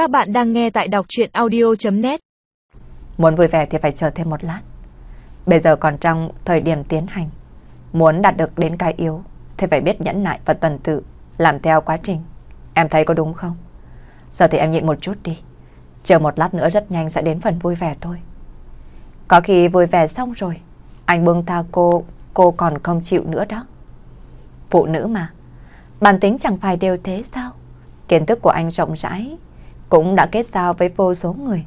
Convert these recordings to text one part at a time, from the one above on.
Các bạn đang nghe tại đọc chuyện audio.net Muốn vui vẻ thì phải chờ thêm một lát. Bây giờ còn trong thời điểm tiến hành. Muốn đạt được đến cái yếu thì phải biết nhẫn nại và tuần tự làm theo quá trình. Em thấy có đúng không? Giờ thì em nhịn một chút đi. Chờ một lát nữa rất nhanh sẽ đến phần vui vẻ thôi. Có khi vui vẻ xong rồi, anh buông tha cô, cô còn không chịu nữa đó. Phụ nữ mà, bản tính chẳng phải đều thế sao? Kiến thức của anh rộng rãi, cũng đã kết giao với vô số người.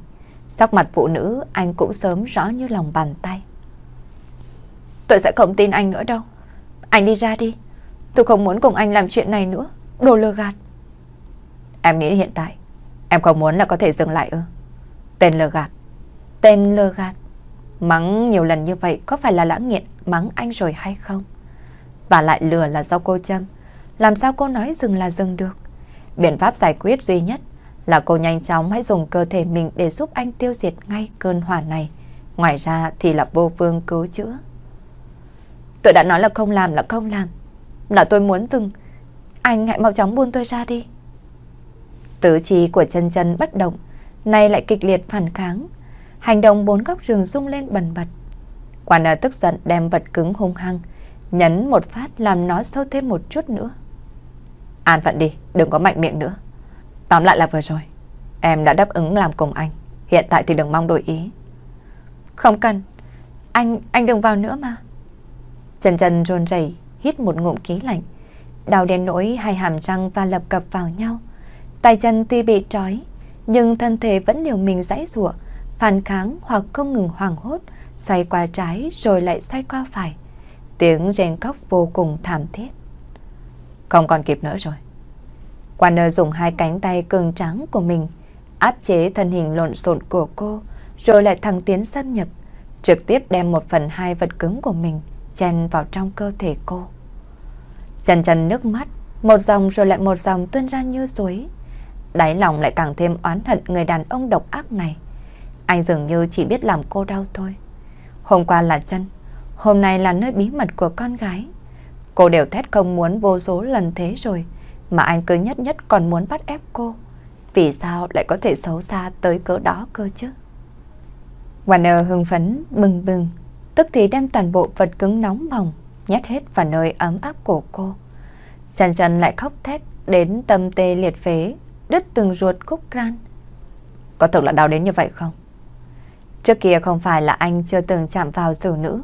Sắc mặt phụ nữ anh cũng sớm rõ như lòng bàn tay. Tôi sẽ không tin anh nữa đâu. Anh đi ra đi. Tôi không muốn cùng anh làm chuyện này nữa. Đồ lừa gạt. Em nghĩ hiện tại, em không muốn là có thể dừng lại ư? Tên lừa gạt. Tên lừa gạt. Mắng nhiều lần như vậy có phải là lãng nghiện mắng anh rồi hay không? Và lại lừa là do cô châm. Làm sao cô nói dừng là dừng được? Biện pháp giải quyết duy nhất là cô nhanh chóng hãy dùng cơ thể mình để giúp anh tiêu diệt ngay cơn hỏa này. Ngoài ra thì là vô phương cứu chữa. Tôi đã nói là không làm là không làm. Là tôi muốn dừng. Anh hãy mau chóng buông tôi ra đi. Tứ chi của chân chân bất động, nay lại kịch liệt phản kháng. Hành động bốn góc rừng rung lên bần bật. Quản ở tức giận đem vật cứng hung hăng, nhấn một phát làm nó sâu thêm một chút nữa. An phận đi, đừng có mạnh miệng nữa. Tóm lại là vừa rồi, em đã đáp ứng làm cùng anh. Hiện tại thì đừng mong đổi ý. Không cần, anh, anh đừng vào nữa mà. Chân chân rôn rẩy hít một ngụm khí lạnh. Đau đến nỗi hai hàm răng và lập cập vào nhau. Tay chân tuy bị trói, nhưng thân thể vẫn liều mình giãy giụa, phản kháng hoặc không ngừng hoảng hốt, xoay qua trái rồi lại xoay qua phải. Tiếng rèn khóc vô cùng thảm thiết. Không còn kịp nữa rồi. Warner dùng hai cánh tay cường trắng của mình áp chế thân hình lộn xộn của cô, rồi lại thăng tiến xâm nhập, trực tiếp đem một phần hai vật cứng của mình chen vào trong cơ thể cô. Chân chân nước mắt, một dòng rồi lại một dòng tuôn ra như suối. Đáy lòng lại càng thêm oán hận người đàn ông độc ác này. Anh dường như chỉ biết làm cô đau thôi. Hôm qua là chân, hôm nay là nơi bí mật của con gái. Cô đều thét không muốn vô số lần thế rồi, mà anh cứ nhất nhất còn muốn bắt ép cô. Vì sao lại có thể xấu xa tới cỡ đó cơ chứ? Warner hưng phấn, bừng bừng, tức thì đem toàn bộ vật cứng nóng bỏng, nhét hết vào nơi ấm áp của cô. Trần Trần lại khóc thét đến tâm tê liệt phế, đứt từng ruột khúc gan. Có thực là đau đến như vậy không? Trước kia không phải là anh chưa từng chạm vào xử nữ.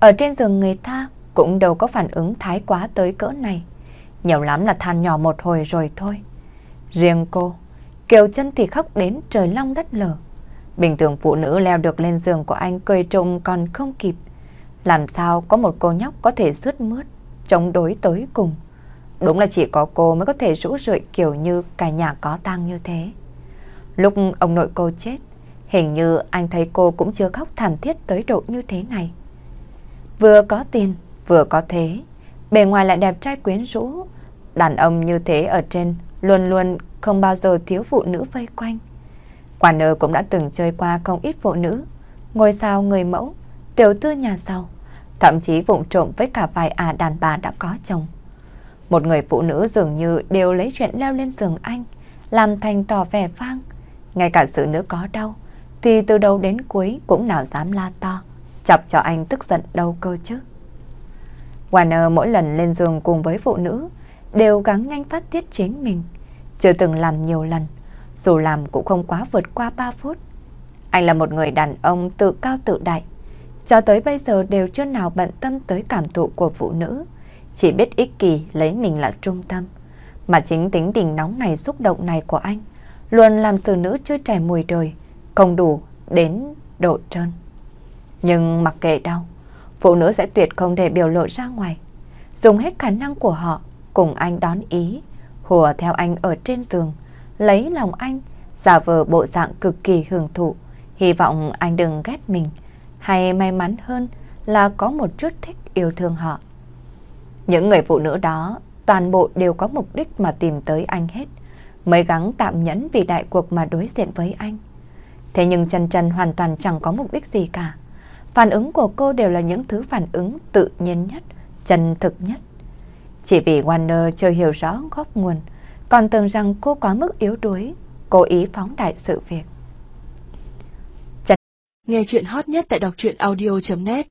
Ở trên giường người ta cũng đâu có phản ứng thái quá tới cỡ này. Nhiều lắm là than nhỏ một hồi rồi thôi. Riêng cô, Kiều chân thì khóc đến trời long đất lở. Bình thường phụ nữ leo được lên giường của anh cười trông còn không kịp. Làm sao có một cô nhóc có thể rứt mướt, chống đối tới cùng. Đúng là chỉ có cô mới có thể rũ rượi kiểu như cả nhà có tang như thế. Lúc ông nội cô chết, hình như anh thấy cô cũng chưa khóc thảm thiết tới độ như thế này. Vừa có tiền, vừa có thế, bề ngoài lại đẹp trai quyến rũ. Đàn ông như thế ở trên luôn luôn không bao giờ thiếu phụ nữ vây quanh. Quản nơ cũng đã từng chơi qua không ít phụ nữ, ngôi sao người mẫu, tiểu tư nhà giàu, thậm chí vụng trộm với cả vài à đàn bà đã có chồng. Một người phụ nữ dường như đều lấy chuyện leo lên giường anh, làm thành tỏ vẻ vang. Ngay cả sự nữ có đau, thì từ đầu đến cuối cũng nào dám la to, chọc cho anh tức giận đâu cơ chứ. Warner mỗi lần lên giường cùng với phụ nữ đều gắng nhanh phát tiết chính mình, chưa từng làm nhiều lần, dù làm cũng không quá vượt qua 3 phút. Anh là một người đàn ông tự cao tự đại, cho tới bây giờ đều chưa nào bận tâm tới cảm thụ của phụ nữ, chỉ biết ích kỷ lấy mình là trung tâm. Mà chính tính tình nóng này xúc động này của anh luôn làm sự nữ chưa trải mùi đời, không đủ đến độ trơn. Nhưng mặc kệ đau, phụ nữ sẽ tuyệt không thể biểu lộ ra ngoài. Dùng hết khả năng của họ cùng anh đón ý, hùa theo anh ở trên giường, lấy lòng anh, giả vờ bộ dạng cực kỳ hưởng thụ, hy vọng anh đừng ghét mình, hay may mắn hơn là có một chút thích yêu thương họ. Những người phụ nữ đó toàn bộ đều có mục đích mà tìm tới anh hết, mới gắng tạm nhẫn vì đại cuộc mà đối diện với anh. Thế nhưng trần trần hoàn toàn chẳng có mục đích gì cả. Phản ứng của cô đều là những thứ phản ứng tự nhiên nhất, chân thực nhất. Chỉ vì Warner chưa hiểu rõ gốc nguồn, còn tưởng rằng cô quá mức yếu đuối, cố ý phóng đại sự việc. Nghe chuyện hot nhất tại đọc truyện audio.net